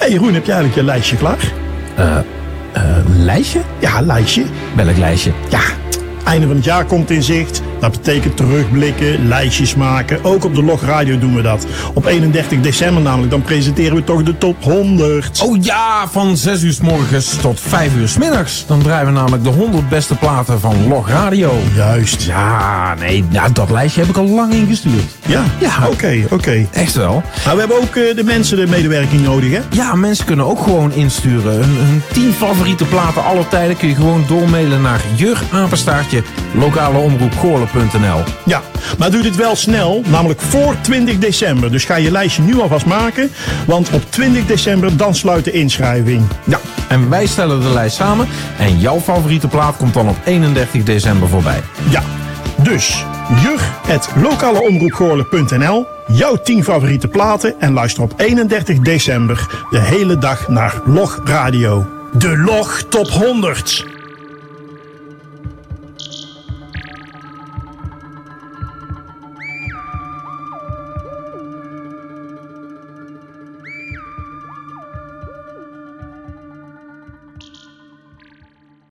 hey Jeroen, heb jij eigenlijk je lijstje klaar? Uh, lijstje? Ja, lijstje. Welk lijstje? Ja, einde van het jaar komt in zicht. Dat betekent terugblikken, lijstjes maken. Ook op de Log Radio doen we dat. Op 31 december namelijk, dan presenteren we toch de top 100. Oh ja, van 6 uur s morgens tot 5 uur s middags. Dan draaien we namelijk de 100 beste platen van Log Radio. Juist. Ja, nee, nou, dat lijstje heb ik al lang ingestuurd. Ja? Ja. Oké, oké. Echt wel. Nou, we hebben ook uh, de mensen de medewerking nodig, hè? Ja, mensen kunnen ook gewoon insturen. Hun, hun 10 favoriete platen aller tijden kun je gewoon doormailen naar jurapenstaartje Ja, maar doe dit wel snel, namelijk voor 20 december. Dus ga je lijstje nu alvast maken, want op 20 december dan sluit de inschrijving. Ja, en wij stellen de lijst samen en jouw favoriete plaat komt dan op 31 december voorbij. Ja, dus jur.lokaleomroepgoorlen.nl Jouw 10 favoriete platen en luister op 31 december de hele dag naar Log Radio. De Log Top 100.